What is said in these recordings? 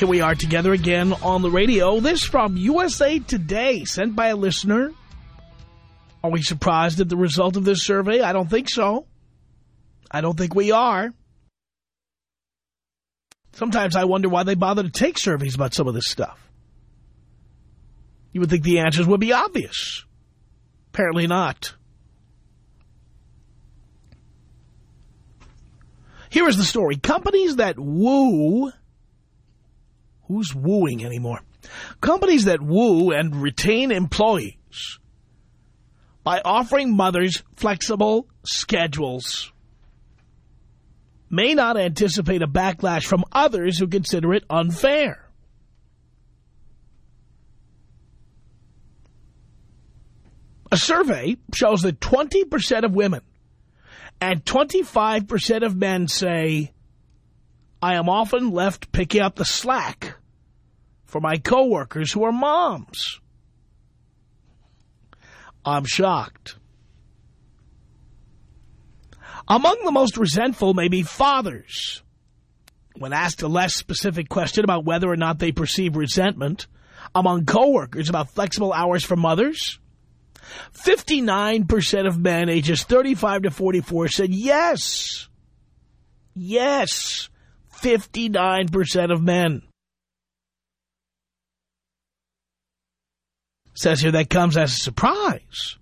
Here we are together again on the radio. This from USA Today, sent by a listener. Are we surprised at the result of this survey? I don't think so. I don't think we are. Sometimes I wonder why they bother to take surveys about some of this stuff. You would think the answers would be obvious. Apparently not. Here is the story. Companies that woo... Who's wooing anymore? Companies that woo and retain employees by offering mothers flexible schedules may not anticipate a backlash from others who consider it unfair. A survey shows that 20% of women and 25% of men say, I am often left picking up the slack for my coworkers who are moms. I'm shocked. Among the most resentful may be fathers. When asked a less specific question about whether or not they perceive resentment among coworkers about flexible hours for mothers, 59% of men ages 35 to 44 said yes. Yes. 59% of men. Says here that comes as a surprise.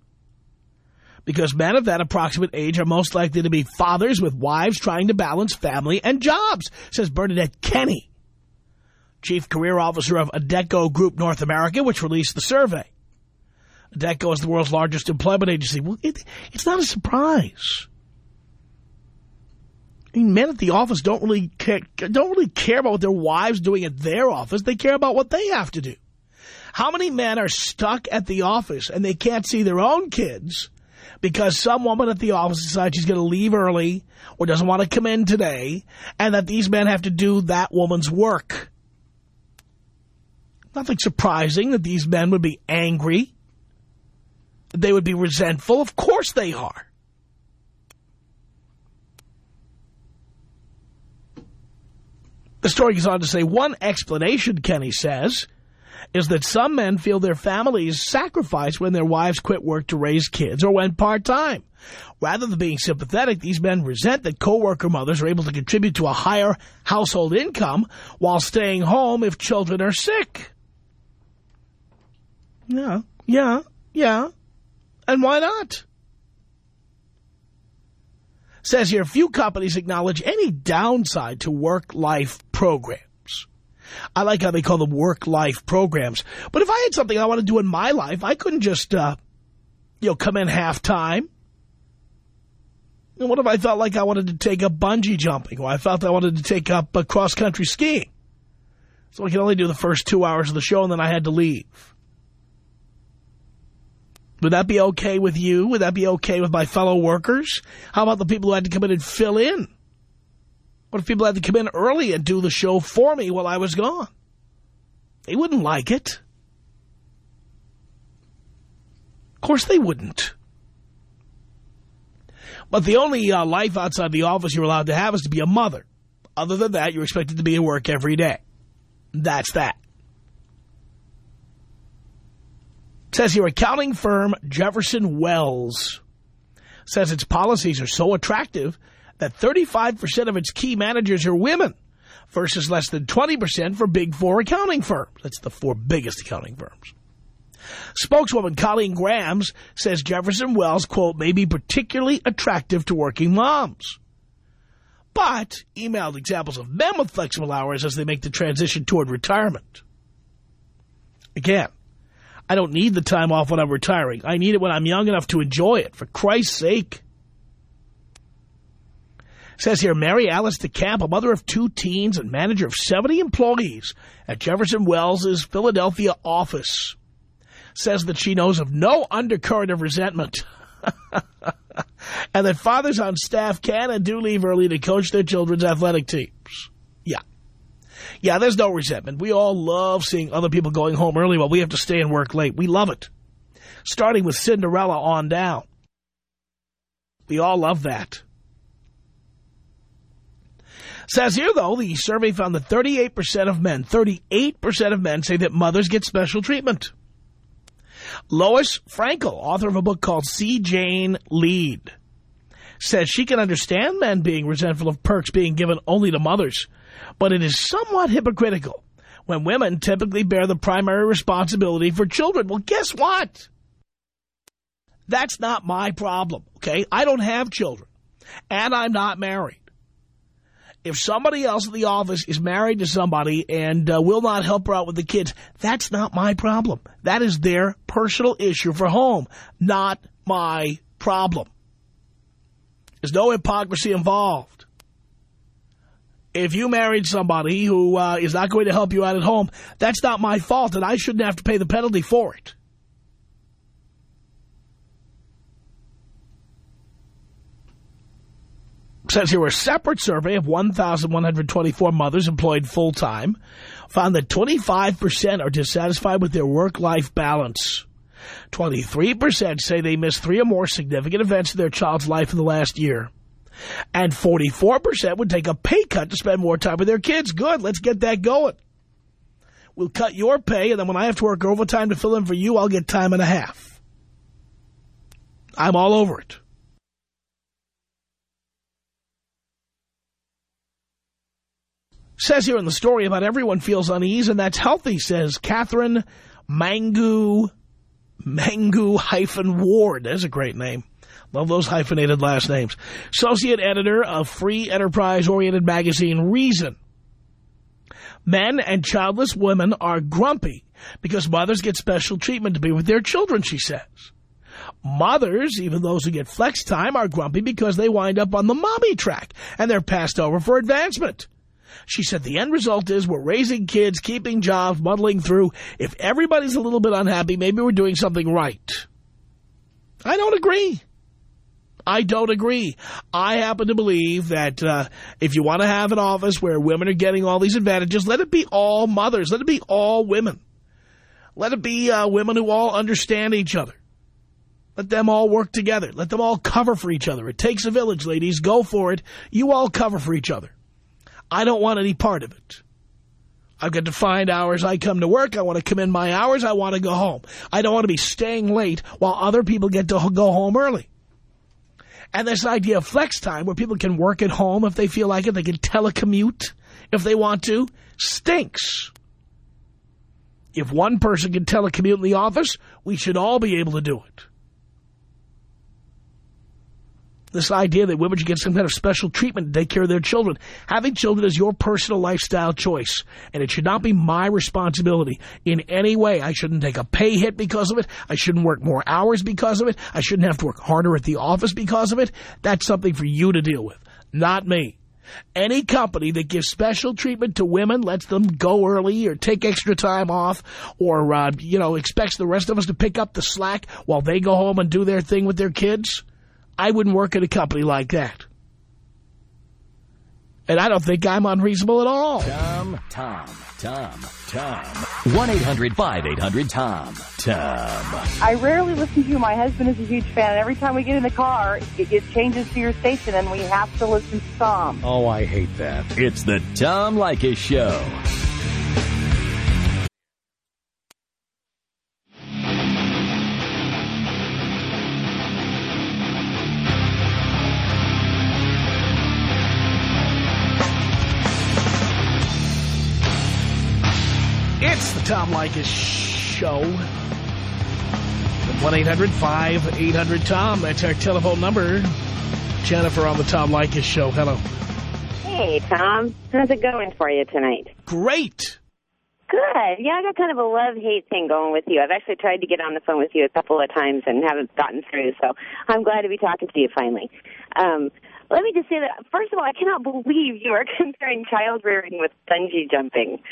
Because men of that approximate age are most likely to be fathers with wives trying to balance family and jobs, says Bernadette Kenny, Chief Career Officer of Adecco Group North America, which released the survey. Adecco is the world's largest employment agency. Well, it, it's not a surprise. I mean, men at the office don't really care, don't really care about what their wives doing at their office. They care about what they have to do. How many men are stuck at the office and they can't see their own kids because some woman at the office decides she's going to leave early or doesn't want to come in today and that these men have to do that woman's work? Nothing surprising that these men would be angry. They would be resentful. Of course they are. The story goes on to say, one explanation, Kenny says, is that some men feel their families sacrifice when their wives quit work to raise kids or went part-time. Rather than being sympathetic, these men resent that co-worker mothers are able to contribute to a higher household income while staying home if children are sick. Yeah, yeah, yeah. And why not? Says here, few companies acknowledge any downside to work-life programs. I like how they call them work-life programs. But if I had something I want to do in my life, I couldn't just, uh, you know, come in half-time. And what if I felt like I wanted to take up bungee jumping or I felt I wanted to take up uh, cross-country skiing? So I could only do the first two hours of the show and then I had to leave. Would that be okay with you? Would that be okay with my fellow workers? How about the people who had to come in and fill in? What if people had to come in early and do the show for me while I was gone? They wouldn't like it. Of course they wouldn't. But the only uh, life outside the office you're allowed to have is to be a mother. Other than that, you're expected to be at work every day. That's that. says here, accounting firm Jefferson Wells says its policies are so attractive that 35% of its key managers are women, versus less than 20% for big four accounting firms. That's the four biggest accounting firms. Spokeswoman Colleen Grams says Jefferson Wells, quote, may be particularly attractive to working moms. But emailed examples of men with flexible hours as they make the transition toward retirement. Again, I don't need the time off when I'm retiring. I need it when I'm young enough to enjoy it, for Christ's sake. Says here, Mary Alice DeCamp, a mother of two teens and manager of 70 employees at Jefferson Wells' Philadelphia office, says that she knows of no undercurrent of resentment. and that fathers on staff can and do leave early to coach their children's athletic teams. Yeah. Yeah, there's no resentment. We all love seeing other people going home early while we have to stay and work late. We love it. Starting with Cinderella on down. We all love that. Says here, though, the survey found that 38% of men, 38% of men say that mothers get special treatment. Lois Frankel, author of a book called See Jane Lead, says she can understand men being resentful of perks being given only to mothers, but it is somewhat hypocritical when women typically bear the primary responsibility for children. Well, guess what? That's not my problem, okay? I don't have children, and I'm not married if somebody else in the office is married to somebody and uh, will not help her out with the kids, that's not my problem. That is their personal issue for home, not my problem. There's no hypocrisy involved. If you married somebody who uh, is not going to help you out at home, that's not my fault, and I shouldn't have to pay the penalty for it. Says here a separate survey of 1,124 mothers employed full-time found that 25% are dissatisfied with their work-life balance. 23% say they missed three or more significant events in their child's life in the last year. And 44% would take a pay cut to spend more time with their kids. Good, let's get that going. We'll cut your pay, and then when I have to work overtime to fill in for you, I'll get time and a half. I'm all over it. Says here in the story about everyone feels unease, and that's healthy, says Katherine Mangu, Mangu hyphen Ward. That's a great name. Love those hyphenated last names. Associate editor of free enterprise-oriented magazine Reason. Men and childless women are grumpy because mothers get special treatment to be with their children, she says. Mothers, even those who get flex time, are grumpy because they wind up on the mommy track and they're passed over for advancement. She said the end result is we're raising kids, keeping jobs, muddling through. If everybody's a little bit unhappy, maybe we're doing something right. I don't agree. I don't agree. I happen to believe that uh, if you want to have an office where women are getting all these advantages, let it be all mothers. Let it be all women. Let it be uh, women who all understand each other. Let them all work together. Let them all cover for each other. It takes a village, ladies. Go for it. You all cover for each other. I don't want any part of it. I've got defined hours. I come to work. I want to come in my hours. I want to go home. I don't want to be staying late while other people get to go home early. And this idea of flex time where people can work at home if they feel like it, they can telecommute if they want to, stinks. If one person can telecommute in the office, we should all be able to do it. This idea that women should get some kind of special treatment to take care of their children. Having children is your personal lifestyle choice, and it should not be my responsibility in any way. I shouldn't take a pay hit because of it. I shouldn't work more hours because of it. I shouldn't have to work harder at the office because of it. That's something for you to deal with, not me. Any company that gives special treatment to women, lets them go early or take extra time off or, uh, you know, expects the rest of us to pick up the slack while they go home and do their thing with their kids I wouldn't work at a company like that. And I don't think I'm unreasonable at all. Tom, Tom, Tom, Tom. 1-800-5800-TOM. Tom. I rarely listen to you. My husband is a huge fan. And every time we get in the car, it, it changes to your station, and we have to listen to Tom. Oh, I hate that. It's the Tom Leykis Show. Tom Leykis Show. 1-800-5800-TOM. That's our telephone number. Jennifer on the Tom Leykis Show. Hello. Hey, Tom. How's it going for you tonight? Great. Good. Yeah, I got kind of a love-hate thing going with you. I've actually tried to get on the phone with you a couple of times and haven't gotten through, so I'm glad to be talking to you finally. Um, let me just say that, first of all, I cannot believe you are comparing child rearing with bungee jumping.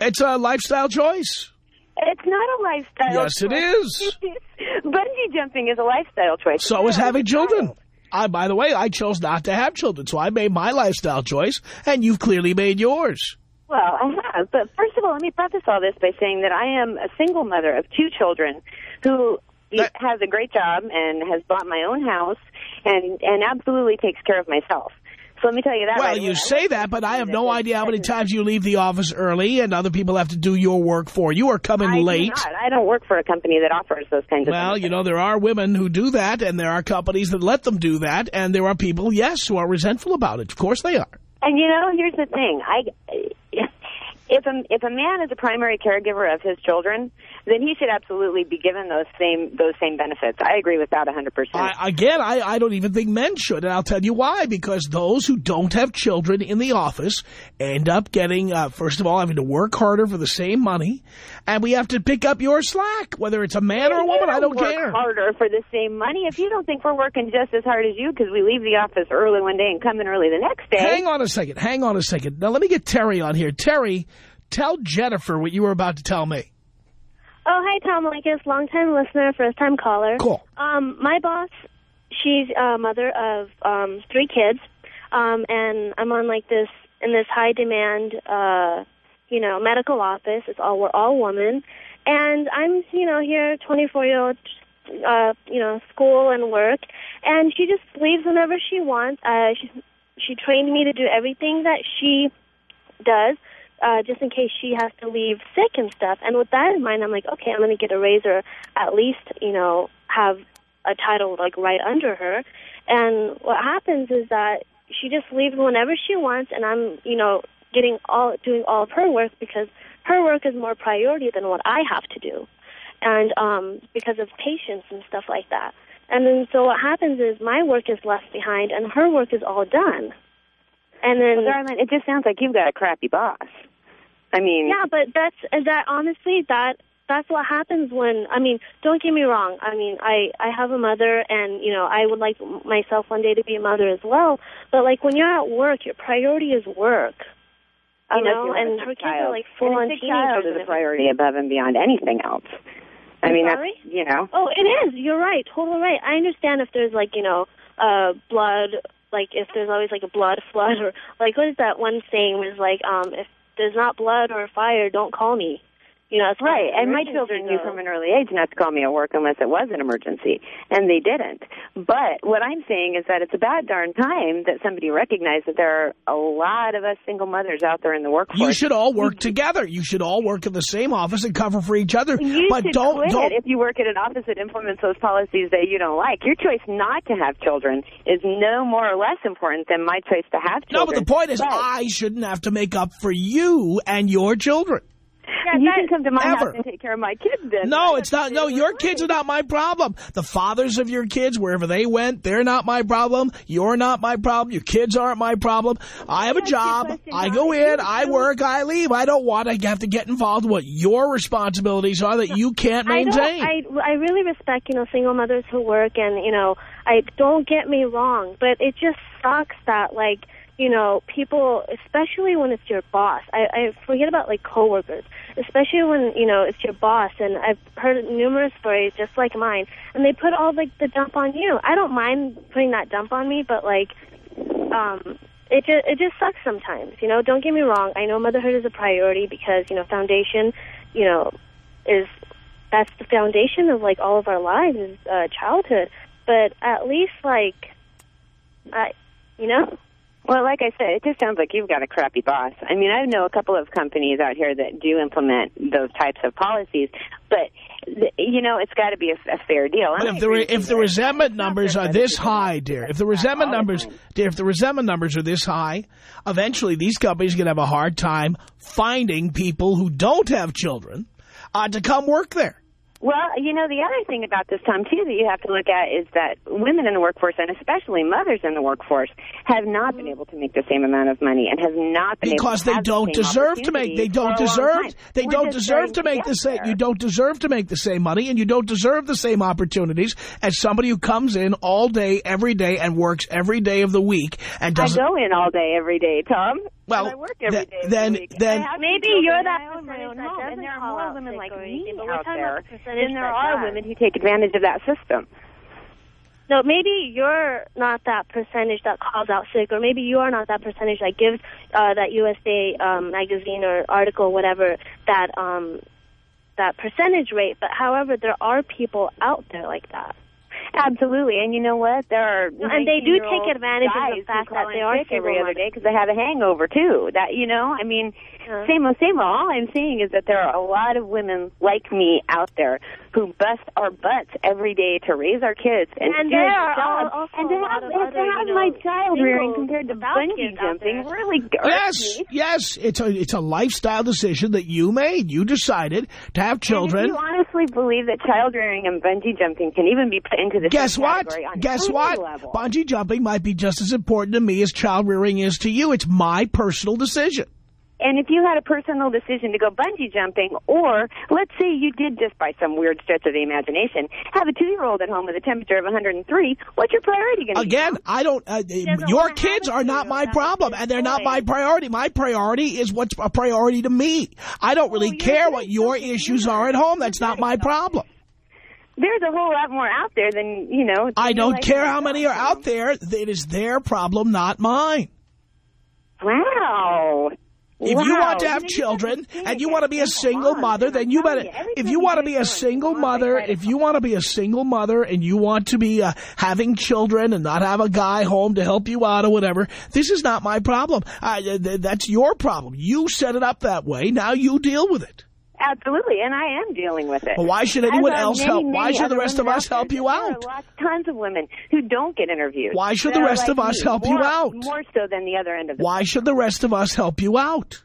It's a lifestyle choice. It's not a lifestyle Yes, choice. it is. bungee jumping is a lifestyle choice. So is having children. I, by the way, I chose not to have children, so I made my lifestyle choice, and you've clearly made yours. Well, I have. But first of all, let me preface all this by saying that I am a single mother of two children who That- has a great job and has bought my own house and, and absolutely takes care of myself. So let me tell you that Well, right you say that, but I have no idea how many times you leave the office early and other people have to do your work for you or come in I do late. not. I don't work for a company that offers those kinds of Well, you know, there are women who do that, and there are companies that let them do that, and there are people, yes, who are resentful about it. Of course they are. And you know, here's the thing. I if a if a man is a primary caregiver of his children, then he should absolutely be given those same those same benefits. I agree with that 100%. I, again, I, I don't even think men should, and I'll tell you why. Because those who don't have children in the office end up getting, uh, first of all, having to work harder for the same money, and we have to pick up your slack, whether it's a man or a woman, I don't work care. harder for the same money. If you don't think we're working just as hard as you because we leave the office early one day and come in early the next day. Hang on a second, hang on a second. Now, let me get Terry on here. Terry, tell Jennifer what you were about to tell me. Oh, hi, Tom Leykis, long-time listener, first-time caller. Cool. Um, my boss, she's a mother of um, three kids, um, and I'm on like this in this high-demand, uh, you know, medical office. It's all we're all women, and I'm, you know, here, 24-year-old, uh, you know, school and work, and she just leaves whenever she wants. Uh, she she trained me to do everything that she does uh, just in case she has to leave sick and stuff. And with that in mind, I'm like, okay, I'm going to get a raise or at least, you know, have a title like right under her. And what happens is that she just leaves whenever she wants, and I'm, you know, getting all doing all of her work because her work is more priority than what I have to do, and um, because of patients and stuff like that. And then so what happens is my work is left behind, and her work is all done. And then Well, darling, it just sounds like you've got a crappy boss. I mean, Yeah, but that's is that honestly that that's what happens when I mean, don't get me wrong. I mean, I I have a mother and, you know, I would like myself one day to be a mother as well, but like when you're at work, your priority is work. You unless know, you and her kids child. are like full on and a sick child teenagers. is a priority above and beyond anything else. I mean, sorry? that's, you know. Oh, it is. You're right. Totally right. I understand if there's like, you know, uh blood like if there's always like a blood flood or like what is that one saying was like um if there's not blood or fire, don't call me. You know, it's Right, and my emergency children knew from an early age not to call me at work unless it was an emergency, and they didn't. But what I'm saying is that it's about darn time that somebody recognized that there are a lot of us single mothers out there in the workforce. You should all work mm-hmm. together. You should all work in the same office and cover for each other. You but should don't quit don't if you work at an office that implements those policies that you don't like. Your choice not to have children is no more or less important than my choice to have children. No, but the point is, But I shouldn't have to make up for you and your children. You can come to my ever. house and take care of my kids then. No, I it's not. No, your kids are not my problem. The fathers of your kids, wherever they went, they're not my problem. You're not my problem. Your kids aren't my problem. I have a Ask you a job. I go in, I work, I leave. I don't want to have to get involved in what your responsibilities are that you can't I maintain. don't. I I really respect you know single mothers who work and you know I don't get me wrong, but it just sucks that like you know people, especially when it's your boss. I, I forget about like coworkers, especially when you know it's your boss. And I've heard numerous stories just like mine, and they put all like the dump on you. I don't mind putting that dump on me, but like um it just it just sucks sometimes you know don't get me wrong i know motherhood is a priority because you know foundation you know is that's the foundation of like all of our lives is uh childhood but at least like i you know Well, like I said, it just sounds like you've got a crappy boss. I mean, I know a couple of companies out here that do implement those types of policies, but you know, it's got to be a, a fair deal. But if the re- if the resentment numbers are this high, dear, if the resentment numbers, dear, if the resentment numbers are this high, eventually these companies are going to have a hard time finding people who don't have children uh, to come work there. Well, you know, the other thing about this, Tom, too, that you have to look at is that women in the workforce, and especially mothers in the workforce, have not been able to make the same amount of money and have not been because able to they don't same deserve to make they don't for a long deserve they We're don't deserve to make get the same you don't deserve to make the same money and you don't deserve the same opportunities as somebody who comes in all day every day and works every day of the week and doesn't go in all day, every day, Tom. Well, and I work every th- day. then- the then- Maybe you're that I own my percentage own that home, doesn't and there are call more out women like me anything, but we're out talking there about the percentage there are does. women who take advantage of that system. No, maybe you're not that percentage that calls out sick, or maybe you are not that percentage that gives uh, that USA um, magazine or article, whatever, that um, that percentage rate. But however, there are people out there like that. Absolutely, and you know what? There are And they do take advantage of the fact that they are every other day because they have a hangover too. That you know, I mean, Yeah. same old, same old. All I'm saying is that there are a lot of women like me out there who bust our butts every day to raise our kids and, And do there a are job. also and to a have, and other, to have you my child rearing compared to bungee jumping there. really irks Yes, me. yes, it's a it's a lifestyle decision that you made. You decided to have And children. if you honestly believe that child rearing and bungee jumping can even be put into the Guess same what? category on Guess what? Level, Bungee jumping might be just as important to me as child rearing is to you. It's my personal decision. And if you had a personal decision to go bungee jumping, or let's say you did just by some weird stretch of the imagination have a two-year-old at home with a temperature of 103, what's your priority going to be? Again, I don't. Uh, your kids are not my problem, and they're not my priority. My priority is what's a priority to me. I don't really you're care what your issues are at home. That's not my problem. There's a whole lot more out there than you know. I don't care how many are out there. It is their problem, not mine. Wow. If wow. you want to have children and you want to be a single mother, then you better. If you want to be a single mother, if you want to be a single mother and you want to be uh, having children and not have a guy home to help you out or whatever, this is not my problem. Uh, th- that's your problem. You set it up that way. Now you deal with it. Absolutely, and I am dealing with it. But why should anyone else many, help? Why should the rest of us help you There out? are lots, tons of women who don't get interviewed. Why should the rest like of us me, help you out? More so than the other end of the Why should the rest of us help you out?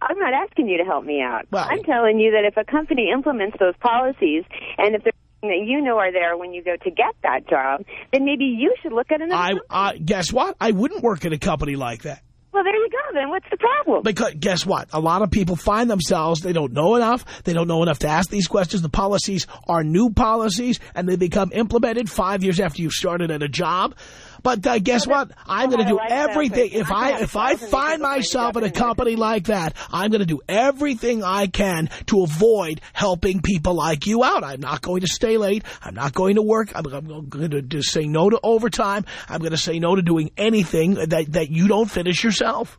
I'm not asking you to help me out. Well- I'm telling you that if a company implements those policies and if there's something that you know are there when you go to get that job, then maybe you should look at another I. I guess what? I wouldn't work at a company like that. Well, there you go. Then what's the problem? Because guess what? A lot of people find themselves, they don't know enough. They don't know enough to ask these questions. The policies are new policies and they become implemented five years after you've started at a job. But uh, guess what? I'm going to do everything. If I if I find myself in a company like that, I'm going to do everything I can to avoid helping people like you out. I'm not going to stay late. I'm not going to work. I'm, I'm going to just say no to overtime. I'm going to say no to doing anything that that you don't finish yourself.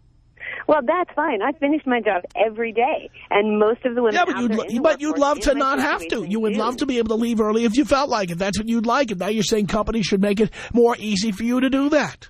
Well, that's fine. I finish my job every day, and most of the women Yeah, but you'd, but you'd love to not have to. You would do. love to be able to leave early if you felt like it. That's what you'd like. And now you're saying companies should make it more easy for you to do that.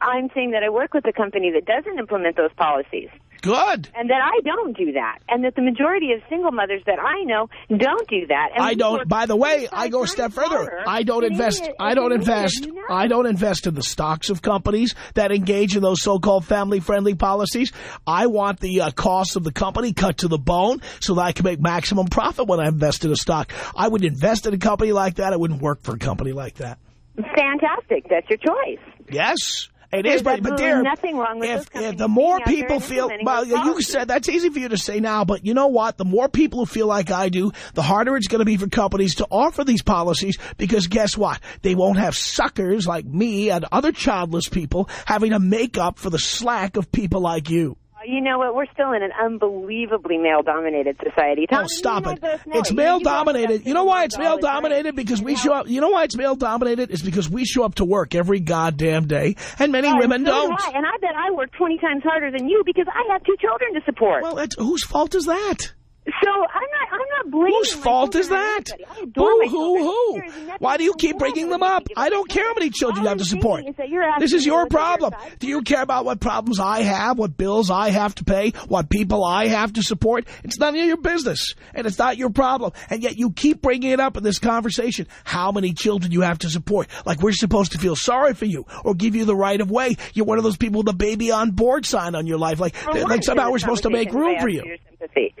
I'm saying that I work with a company that doesn't implement those policies. Good. and that I don't do that, and that the majority of single mothers that I know don't do that. And I don't. By the way, I go a step further. I don't invest. I don't than any of invest. I don't invest in the stocks of companies that engage in those so-called family-friendly policies. I want the uh, cost of the company cut to the bone so that I can make maximum profit when I invest in a stock. I would invest in a company like that. I wouldn't work for a company like that. Fantastic. That's your choice. Yes. It There's is, but, but there, nothing wrong with if, if the more people feel, well, you said that's easy for you to say now, but you know what? The more people who feel like I do, the harder it's going to be for companies to offer these policies because guess what? They won't have suckers like me and other childless people having to make up for the slack of people like you. You know what? We're still in an unbelievably male-dominated society. Tom, Oh, stop it. and I both know It's male you both have dominated. You know why it's male-dominated? Because we show up. You know why it's male dominated? Is because we show up to work every goddamn day, and many Oh, women so do don't. I, and I bet I work 20 times harder than you because I have two children to support. Well, that's, whose fault is that? So I'm not, I'm not blaming Whose fault is that? anybody. I adore Boo my hoo children. hoo. There is nothing Why do you keep bringing them up? I don't care how many children you have to support. is that you're asking This is your look at your problem. Do you care about what problems I have, what bills I have to pay, what people I have to support? It's none of your business, and it's not your problem. And yet you keep bringing it up in this conversation, how many children you have to support. Like we're supposed to feel sorry for you or give you the right of way. You're one of those people with a baby on board sign on your life. Like, like somehow we're supposed to make room for you. sympathy.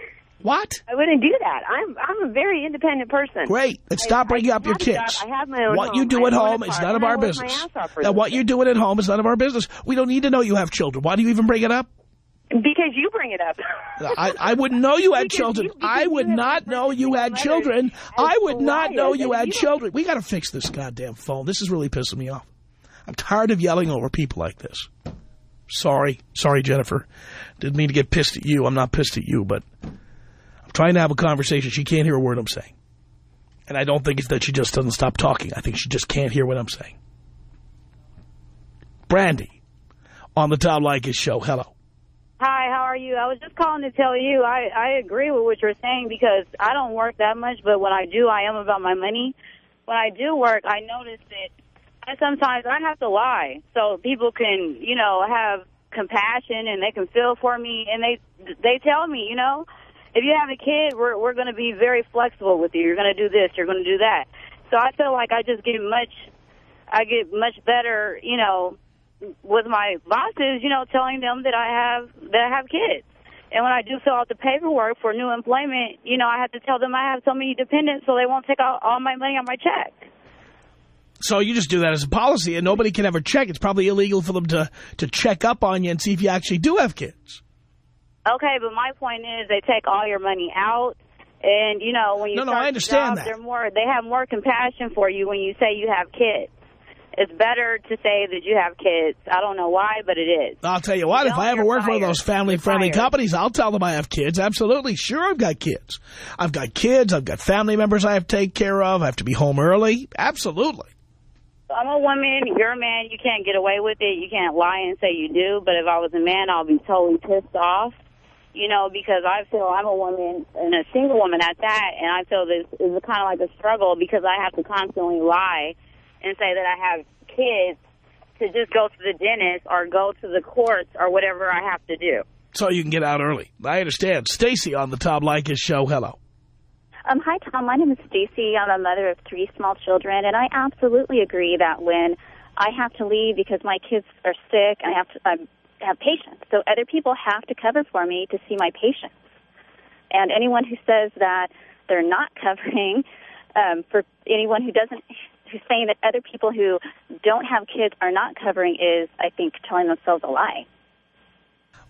What? I wouldn't do that. I'm I'm a very independent person. Great. Let's I- stop I bringing up your a job. kids. I have my own What home. you do I at home is none of our business. Now, what you're doing at home is none of our business. We don't need to know you have children. Why do you even bring it up? Because you bring it up. I, I wouldn't know you had Because children. you- I would not know you had children. I would not know you had you children. We got to fix this goddamn phone. This is really pissing me off. I'm tired of yelling over people like this. Sorry. Sorry, Jennifer. Didn't mean to get pissed at you. I'm not pissed at you, but trying to have a conversation. She can't hear a word I'm saying. And I don't think it's that she just doesn't stop talking. I think she just can't hear what I'm saying. Brandy, on the Tom Leykis show. Hello. Hi, how are you? I was just calling to tell you I, I agree with what you're saying because I don't work that much, but when I do, I am about my money. When I do work, I notice that I sometimes I have to lie so people can, you know, have compassion and they can feel for me and they they tell me, you know, if you have a kid, we're we're going to be very flexible with you. You're going to do this, you're going to do that. So I feel like I just get much I get much better, you know, with my bosses, you know, telling them that I have that I have kids. And when I do fill out the paperwork for new employment, you know, I have to tell them I have so many dependents so they won't take out all my money on my check. So you just do that as a policy, and nobody can ever check. It's probably illegal for them to, to check up on you and see if you actually do have kids. Okay, but my point is they take all your money out. And, you know, when you No, no, I understand job, that. They're more, they have more compassion for you when you say you have kids. It's better to say that you have kids. I don't know why, but it is. I'll tell you what, if I ever work for one of those family-friendly companies, I'll tell them I have kids. Absolutely. Sure, I've got kids. I've got kids. I've got family members I have to take care of. I have to be home early. Absolutely. I'm a woman. You're a man. You can't get away with it. You can't lie and say you do. But if I was a man, I'll be totally pissed off. You know, because I feel I'm a woman and a single woman at that, and I feel this is kind of like a struggle because I have to constantly lie and say that I have kids to just go to the dentist or go to the courts or whatever I have to do. So you can get out early. I understand. Stacy on the Tom Leykis show. Hello. Um, hi, Tom. My name is Stacy. I'm a mother of three small children, and I absolutely agree that when I have to leave because my kids are sick, I have to I have patients. So other people have to cover for me to see my patients. And anyone who says that they're not covering um, for anyone who doesn't, who's saying that other people who don't have kids are not covering is, I think, telling themselves a lie.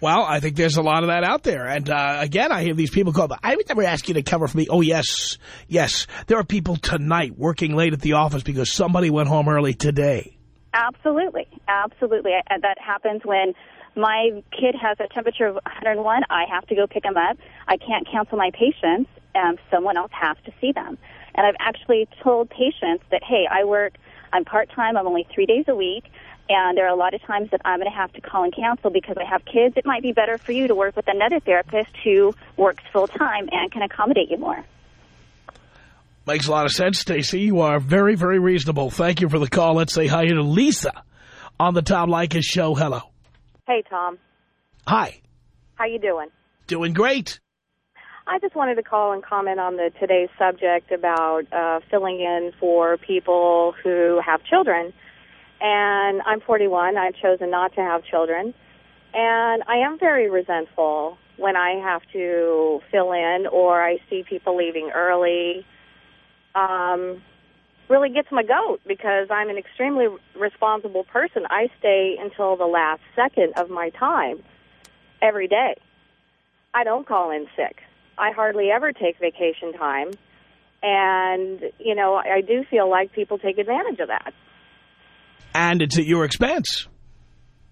Well, I think there's a lot of that out there. And uh, again, I hear these people call, I would never ask you to cover for me. Oh, yes, yes. There are people tonight working late at the office because somebody went home early today. Absolutely, absolutely. And that happens when my kid has a temperature of 101. I have to go pick him up. I can't cancel my patients. Um, someone else has to see them. And I've actually told patients that, hey, I work, I'm part-time, I'm only three days a week, and there are a lot of times that I'm going to have to call and cancel because I have kids. It might be better for you to work with another therapist who works full-time and can accommodate you more. Makes a lot of sense, Stacy. You are very, very reasonable. Thank you for the call. Let's say hi to Lisa on the Tom Leykis show. Hello. Hey, Tom. Hi. How you doing? Doing great. I just wanted to call and comment on the today's subject about uh, filling in for people who have children. And I'm 41. I've chosen not to have children. And I am very resentful when I have to fill in or I see people leaving early. Um, really gets my goat because I'm an extremely responsible person. I stay until the last second of my time every day. I don't call in sick. I hardly ever take vacation time. And, you know, I do feel like people take advantage of that. And it's at your expense.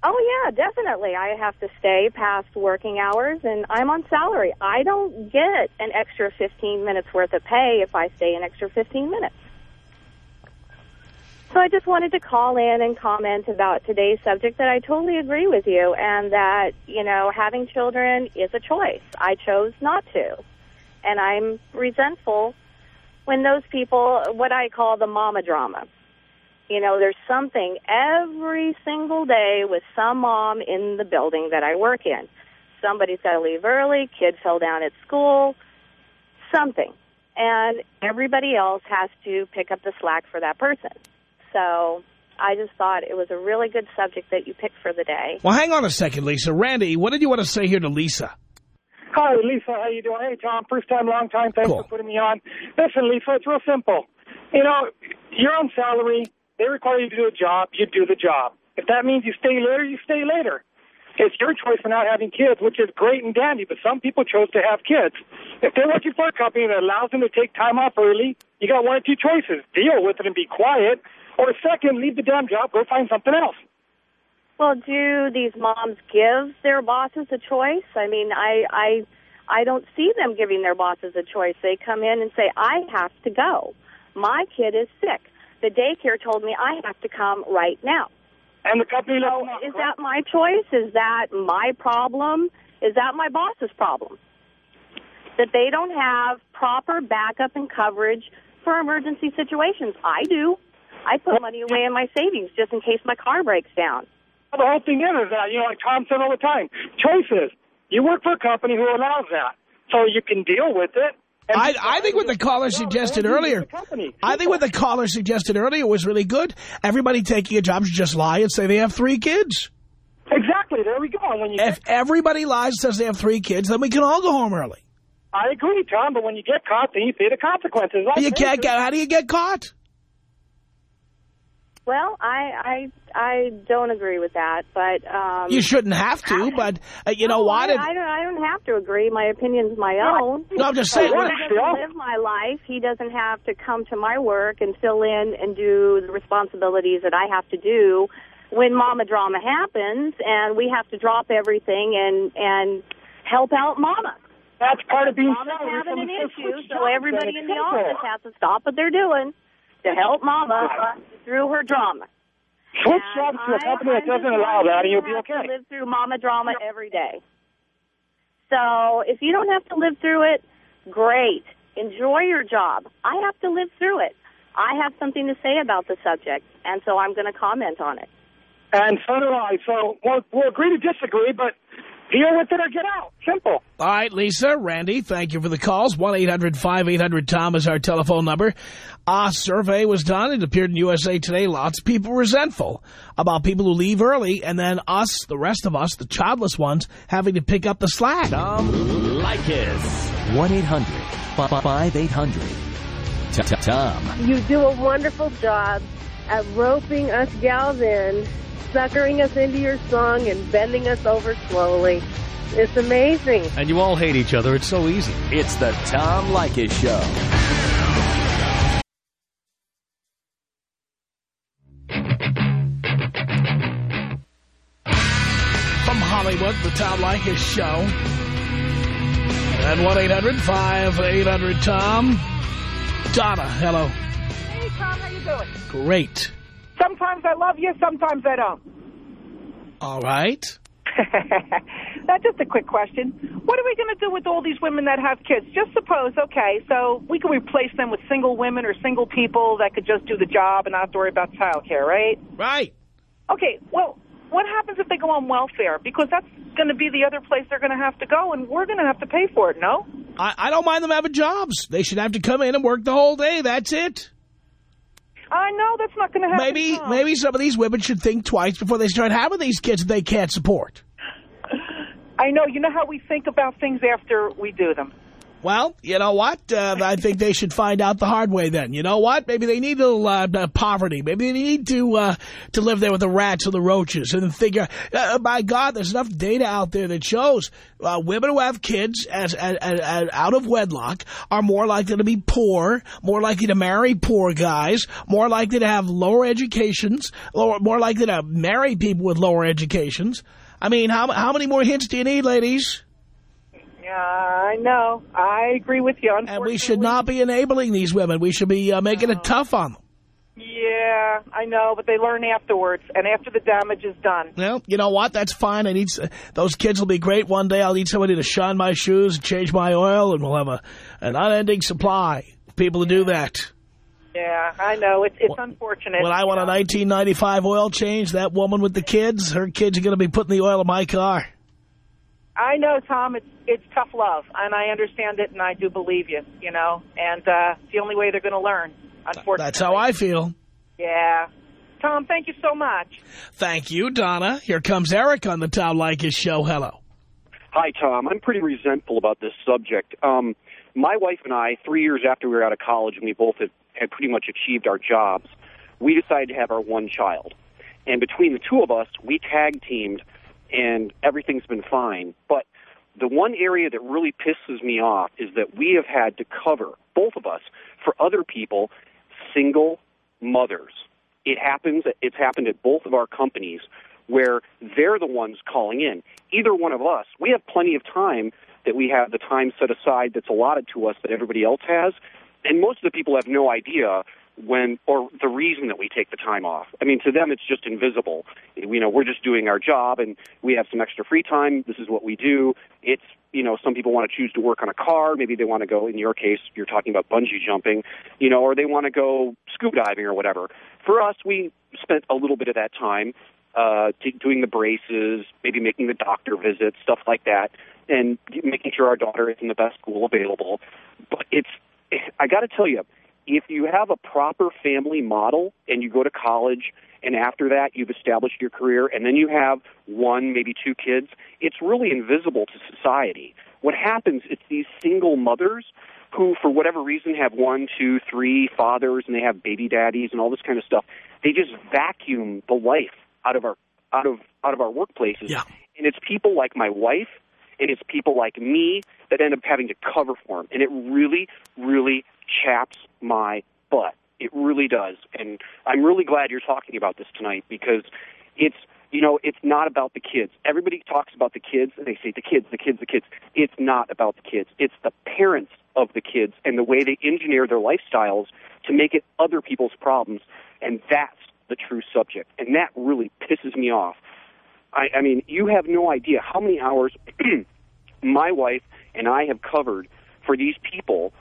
Oh, yeah, definitely. I have to stay past working hours, and I'm on salary. I don't get an extra 15 minutes worth of pay if I stay an extra 15 minutes. So I just wanted to call in and comment about today's subject that I totally agree with you and that, you know, having children is a choice. I chose not to. And I'm resentful when those people, what I call the mama drama. You know, there's something every single day with some mom in the building that I work in. Somebody's got to leave early, kid fell down at school, something. And everybody else has to pick up the slack for that person. So I just thought it was a really good subject that you picked for the day. Well, hang on a second, Lisa. Randy, what did you want to say here to Lisa? Hi, Lisa. How you doing? Hey, Tom. First time, long time. Thanks Cool. for putting me on. Listen, Lisa, it's real simple. You know, you're on salary. They require you to do a job. You do the job. If that means you stay later, you stay later. It's your choice for not having kids, which is great and dandy, but some people chose to have kids. If they're working for a company that allows them to take time off early, you got one or two choices. Deal with it and be quiet, or second, leave the damn job, go find something else. Well, do these moms give their bosses a choice? I mean, I I I don't see them giving their bosses a choice. They come in and say, "I have to go. My kid is sick. The daycare told me I have to come right now." And the company So out, is correct? that my choice? Is that my problem? Is that my boss's problem? That they don't have proper backup and coverage for emergency situations. I do. I put money away in my savings just in case my car breaks down. Well, the whole thing is, is that, you know, like Tom said all the time, choices. You work for a company who allows that. So you can deal with it. I, I think what the caller suggested earlier, I think what the caller suggested earlier was really good. Everybody taking a job should just lie and say they have three kids. Exactly. There we go. And when you If everybody lies and says they have three kids, then we can all go home early. I agree, Tom, but when you get caught, then you pay the consequences. Like You can't get, how do you get caught? Well, I I I don't agree with that, but um, You shouldn't have to, but uh, you know no, what? I, I don't. I don't have to agree. My opinion's my own. No, I'm just saying. He what- doesn't live my life. He doesn't have to come to my work and fill in and do the responsibilities that I have to do when mama drama happens, and we have to drop everything and and help out mama. That's part of being Mama's salary having an issue, so everybody in the office has to stop what they're doing to help mama through her drama. Switch jobs to a company that doesn't allow that, and you'll be okay. live through mama drama every day. So if you don't have to live through it, great. Enjoy your job. I have to live through it. I have something to say about the subject, and so I'm going to comment on it. And so do I. So we'll, we'll agree to disagree, but deal with it or get out. Simple. All right, Lisa, Randy, thank you for the calls. 1-800-5800-TOM is our telephone number. A survey was done. It appeared in USA Today. Lots of people resentful about people who leave early, and then us, the rest of us, the childless ones, having to pick up the slack. Tom Leykis. 1-800-5800-TOM. You do a wonderful job at roping us gals in, suckering us into your song, and bending us over slowly. It's amazing. And you all hate each other. It's so easy. It's the Tom Leykis Show. From Hollywood, the Tom Leykis Show. At 1-800-5800-TOM. Donna, hello. Hey, Tom, how you doing? Great. Sometimes I love you, sometimes I don't. All right. Now, just a quick question. What are we going to do with all these women that have kids? Just suppose, okay, so we can replace them with single women or single people that could just do the job and not have to worry about child care, right? Right. Okay, well, what happens if they go on welfare? Because that's going to be the other place they're going to have to go, and we're going to have to pay for it, no? I, I don't mind them having jobs. They should have to come in and work the whole day. That's it. I know that's not going to happen. Maybe maybe some of these women should think twice before they start having these kids that they can't support. I know. You know how we think about things after we do them. Well, you know what? Uh, I think they should find out the hard way then. You know what? Maybe they need a little uh, uh, poverty. Maybe they need to uh, to live there with the rats or the roaches and figure, uh, my God, there's enough data out there that shows uh, women who have kids as, as, as, as out of wedlock are more likely to be poor, more likely to marry poor guys, more likely to have lower educations, lower, more likely to marry people with lower educations. I mean, how, how many more hints do you need, ladies? I know. I agree with you. On and we should not be enabling these women. We should be uh, making it tough on them. Yeah, I know, but they learn afterwards, and after the damage is done. Well, you know what? That's fine. I need s- those kids will be great one day. I'll need somebody to shine my shoes, and change my oil, and we'll have a an unending supply of people to do that. Yeah, I know. It's it's unfortunate. When I want a 1995 oil change, that woman with the kids, her kids are going to be putting the oil in my car. I know, Tom. It's it's tough love, and I understand it, and I do believe you. You know, and uh, it's the only way they're going to learn. Unfortunately, That's how I feel. Yeah, Tom. Thank you so much. Thank you, Donna. Here comes Eric on the Tom Leykis show. Hello. Hi, Tom. I'm pretty resentful about this subject. Um, my wife and I, three years after we were out of college and we both had, had pretty much achieved our jobs, we decided to have our one child. And between the two of us, we tag teamed, and everything's been fine. But the one area that really pisses me off is that we have had to cover, both of us, for other people, single mothers. It happens, it's happened at both of our companies where they're the ones calling in. Either one of us, we have plenty of time that we have the time set aside that's allotted to us that everybody else has. And most of the people have no idea when or the reason that we take the time off. I mean, to them it's just invisible. You know, we're just doing our job and we have some extra free time. This is what we do. It's you know, some people want to choose to work on a car. Maybe they want to go. In your case, you're talking about bungee jumping. You know, or they want to go scuba diving or whatever. For us, we spent a little bit of that time uh, t- doing the braces, maybe making the doctor visits, stuff like that, and making sure our daughter is in the best school available. But it's, I got to tell you, if you have a proper family model and you go to college and after that you've established your career and then you have one, maybe two kids, it's really invisible to society. What happens, it's these single mothers who, for whatever reason, have one, two, three fathers and they have baby daddies and all this kind of stuff. They just vacuum the life out of our out of out of our workplaces. Yeah. And it's people like my wife and it's people like me that end up having to cover for them. And it really, really chaps my butt. It really does. And I'm really glad you're talking about this tonight because it's you know, it's not about the kids. Everybody talks about the kids and they say the kids, the kids, the kids. It's not about the kids. It's the parents of the kids and the way they engineer their lifestyles to make it other people's problems. And that's the true subject. And that really pisses me off. I, I mean, you have no idea how many hours my wife and I have covered for these people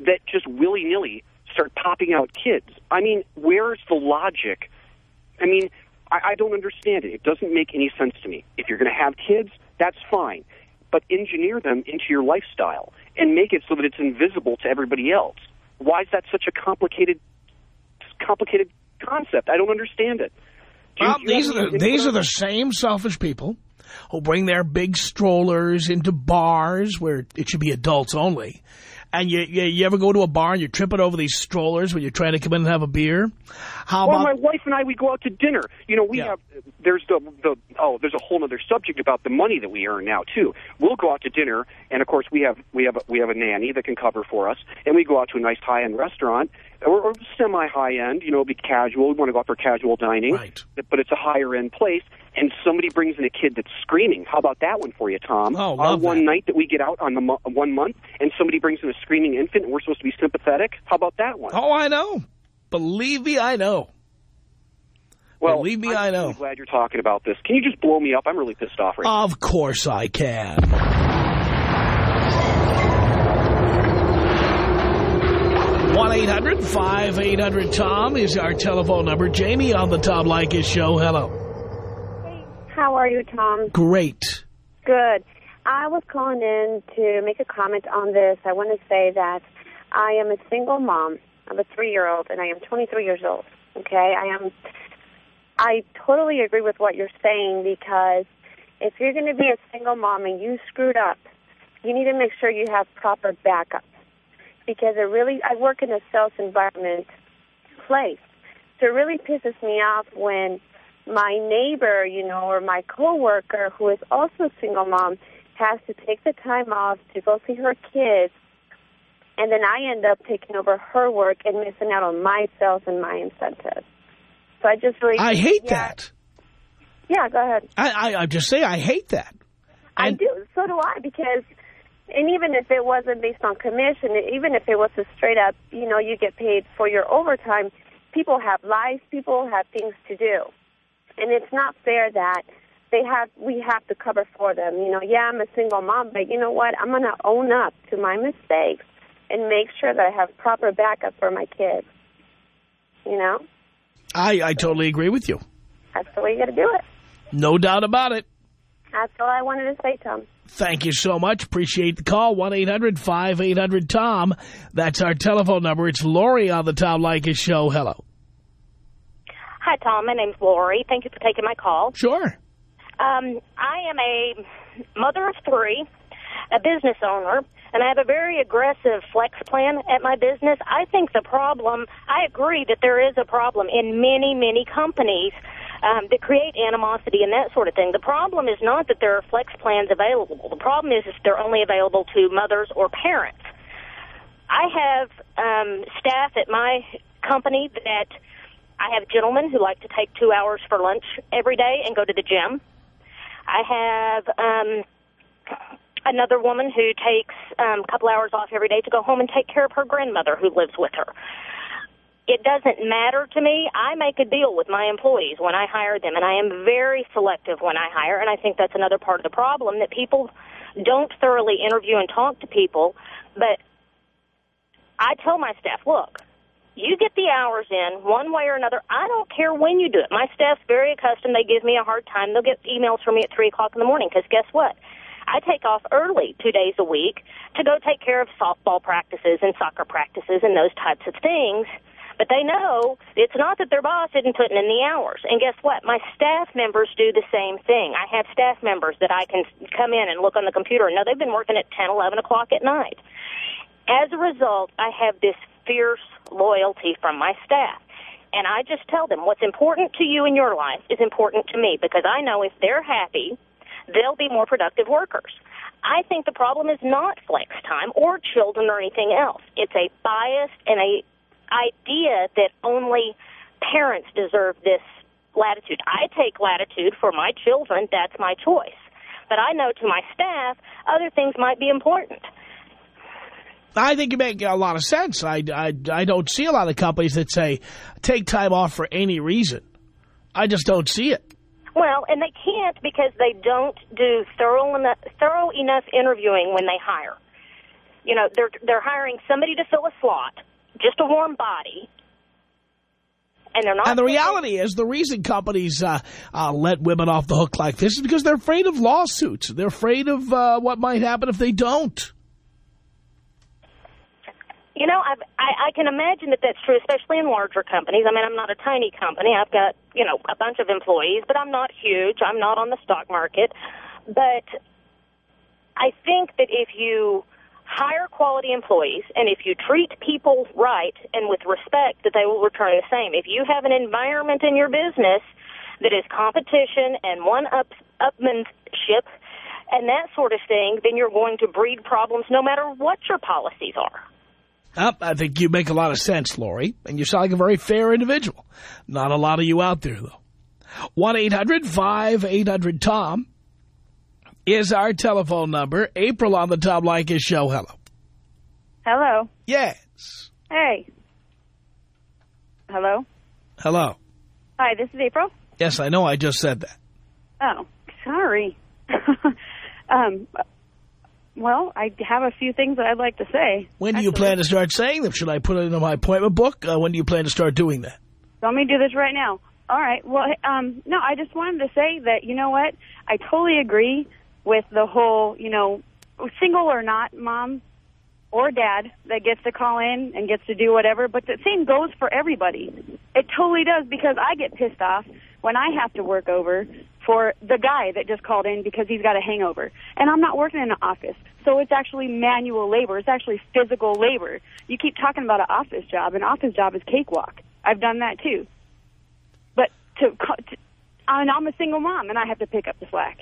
that just willy nilly start popping out kids. I mean, where's the logic? I mean, I, I don't understand it. It doesn't make any sense to me. If you're going to have kids, that's fine. But engineer them into your lifestyle and make it so that it's invisible to everybody else. Why is that such a complicated, complicated concept? I don't understand it. Do you- Well, do these are the, these are the same selfish people who bring their big strollers into bars where it should be adults only. And you, you, you ever go to a bar and you're tripping over these strollers when you're trying to come in and have a beer? How well, about my wife and I, we go out to dinner. You know, we have there's the the oh, there's a whole other subject about the money that we earn now too. We'll go out to dinner, and of course we have we have a, we have a nanny that can cover for us, and we go out to a nice high end restaurant or, or semi high end. You know, be casual. We want to go out for casual dining, right? But it's a higher end place, and somebody brings in a kid that's screaming. How about that one for you, Tom? Oh, Our one night that we get out on the mo- one month, and somebody brings in a screaming infant, and we're supposed to be sympathetic. How about that one? Oh, I know. Believe me, I know. Well, Believe me, I'm I know. really glad you're talking about this. Can you just blow me up? I'm really pissed off right now. Of course I can. One 800 tom is our telephone number. Jamie on the Tom Leykis show. Hello. Hey, how are you, Tom? Great. Good. I was calling in to make a comment on this. I want to say that I am a single mom of a three-year-old, and I am 23 years old. Okay, I am. I totally agree with what you're saying because if you're going to be a single mom and you screwed up, you need to make sure you have proper backup because it really. I work in a sales environment place, so it really pisses me off when my neighbor, you know, or my coworker who is also a single mom has to take the time off to go see her kids, and then I end up taking over her work and missing out on my sales and my incentives. So I just really I hate yeah, that. Yeah, go ahead. I, I, I just say I hate that. I do. So do I because, and even if it wasn't based on commission, even if it was a straight up, you know, you get paid for your overtime. People have lives. People have things to do, and it's not fair that they have we have to cover for them. You know, yeah, I'm a single mom, but you know what? I'm gonna own up to my mistakes and make sure that I have proper backup for my kids. You know, I, I totally agree with you. that's the way you got to do it. No doubt about it. That's all I wanted to say, Tom. Thank you so much. Appreciate the call. 1-800-5800-TOM. That's our telephone number. It's Lori on the Tom Leykis show. Hello. Hi, Tom. My name's Lori. Thank you for taking my call. Sure. Um, I am a mother of three, a business owner, and I have a very aggressive flex plan at my business. I think the problem, I agree that there is a problem in many, many companies um, that create animosity and that sort of thing. The problem is not that there are flex plans available. The problem is if they're only available to mothers or parents. I have um, staff at my company that I have gentlemen who like to take two hours for lunch every day and go to the gym. I have um, another woman who takes um, a couple hours off every day to go home and take care of her grandmother who lives with her. It doesn't matter to me. I make a deal with my employees when I hire them, and I am very selective when I hire, and I think that's another part of the problem, that people don't thoroughly interview and talk to people, but I tell my staff, look, you get the hours in one way or another. I don't care when you do it. My staff's very accustomed. They give me a hard time. They'll get emails from me at 3 o'clock in the morning because guess what? I take off early two days a week to go take care of softball practices and soccer practices and those types of things. But they know it's not that their boss isn't putting in the hours. And guess what? My staff members do the same thing. I have staff members that I can come in and look on the computer and know they've been working at 10, 11 o'clock at night. As a result, I have this fierce loyalty from my staff. And I just tell them what's important to you in your life is important to me because I know if they're happy, they'll be more productive workers. I think the problem is not flex time or children or anything else. It's a bias and a idea that only parents deserve this latitude. I take latitude for my children. That's my choice. But I know to my staff, other things might be important. I think you make a lot of sense. I, I, I don't see a lot of companies that say, take time off for any reason. I just don't see it. Well, and they can't because they don't do thorough enough, thorough enough interviewing when they hire. You know, they're they're hiring somebody to fill a slot, just a warm body, and they're not. And the reality is, the reason companies uh, uh, let women off the hook like this is because they're afraid of lawsuits. They're afraid of uh, what might happen if they don't. You know, I've, I, I can imagine that that's true, especially in larger companies. I mean, I'm not a tiny company. I've got, you know, a bunch of employees, but I'm not huge. I'm not on the stock market. But I think that if you hire quality employees and if you treat people right and with respect, that they will return the same. If you have an environment in your business that is competition and one-upmanship and that sort of thing, then you're going to breed problems no matter what your policies are. I think you make a lot of sense, Lori, and you sound like a very fair individual. Not a lot of you out there, though. 1-800-5800-TOM is our telephone number. April on the Tom Leykis show. Hello. Hello. Yes. Hey. Hello. Hello. Hi, this is April. Yes, I know. I just said that. Oh, sorry. um, well, I have a few things that I'd like to say. When do you plan to start saying them? Should I put it in my appointment book? Uh, when do you plan to start doing that? Let me do this right now. All right. Well, um, no, I just wanted to say that, you know what? I totally agree with the whole, you know, single or not mom or dad that gets to call in and gets to do whatever. But the same goes for everybody. It totally does because I get pissed off when I have to work over for the guy that just called in because he's got a hangover. And I'm not working in an office. So it's actually manual labor. It's actually physical labor. You keep talking about an office job. An office job is cakewalk. I've done that too. But to, to I'm a single mom and I have to pick up the slack.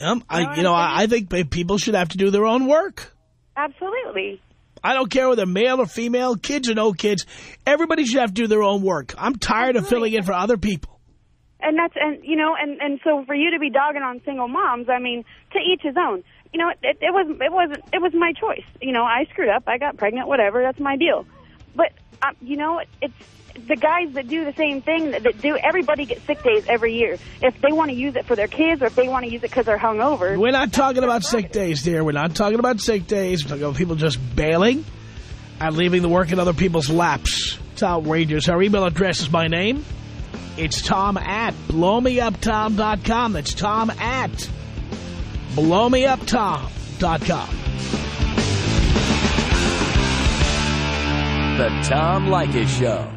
Um, I, you know, I, I think people should have to do their own work. Absolutely. I don't care whether male or female, kids or no kids. Everybody should have to do their own work. I'm tired Absolutely. of filling in for other people. And that's, and you know, and, and so for you to be dogging on single moms, I mean, to each his own. You know, it, it was, it wasn't, it was my choice. You know, I screwed up, I got pregnant, whatever, that's my deal. But, um, you know, it's, the guys that do the same thing, that, that do, everybody gets sick days every year. If they want to use it for their kids or if they want to use it because they're hungover. We're not talking about sick days, dear. We're not talking about sick days. We're talking about people just bailing and leaving the work in other people's laps. It's outrageous. Our email address is my name. It's Tom at blowmeuptom.com. That's Tom at blowmeuptom.com. The Tom Leykis Show.